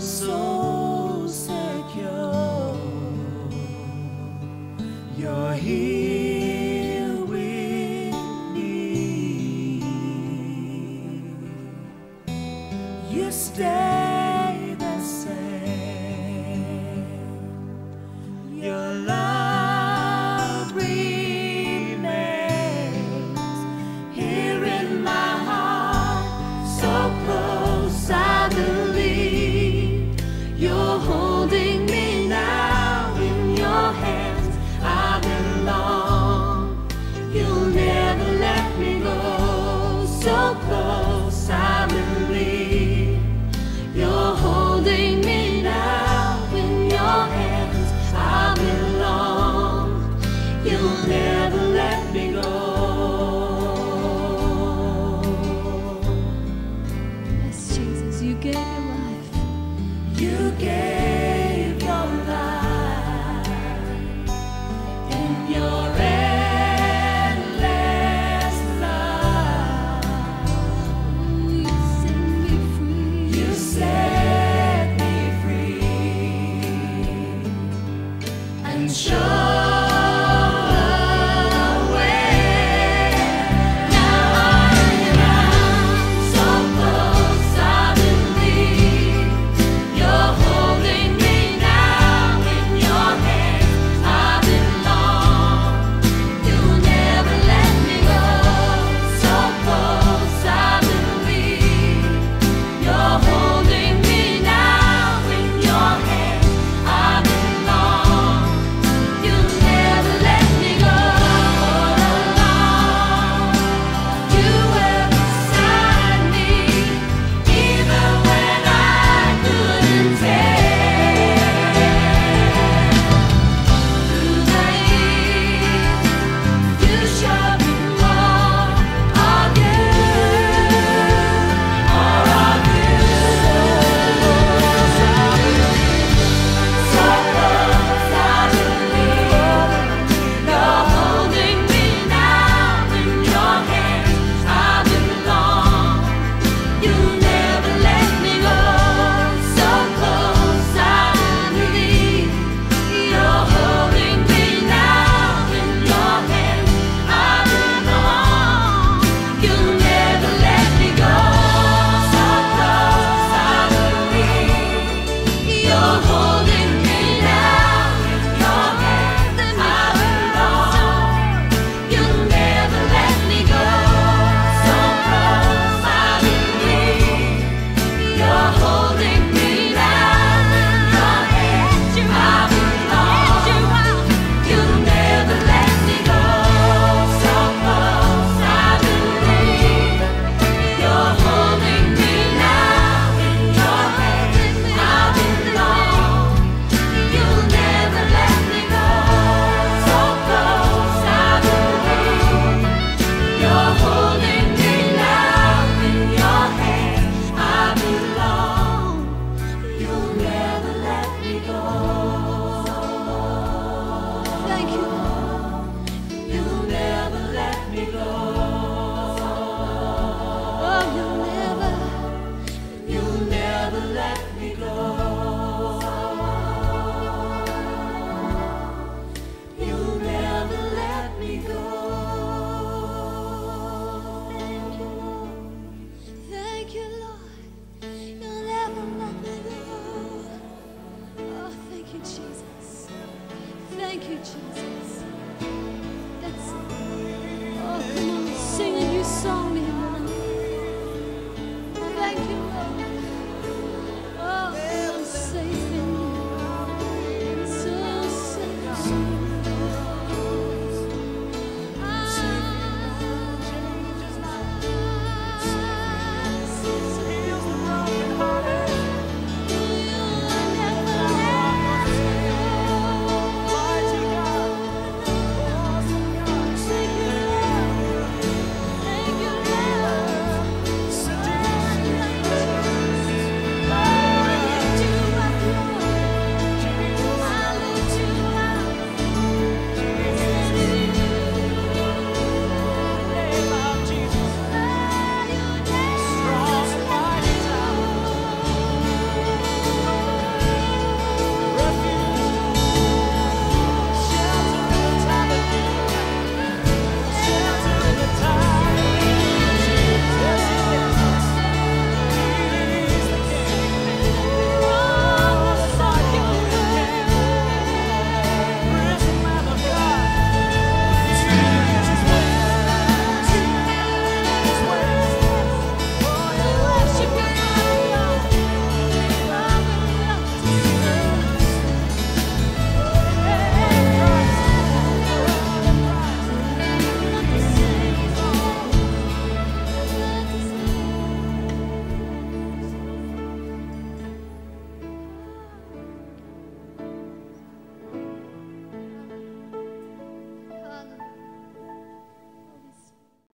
I'm you're show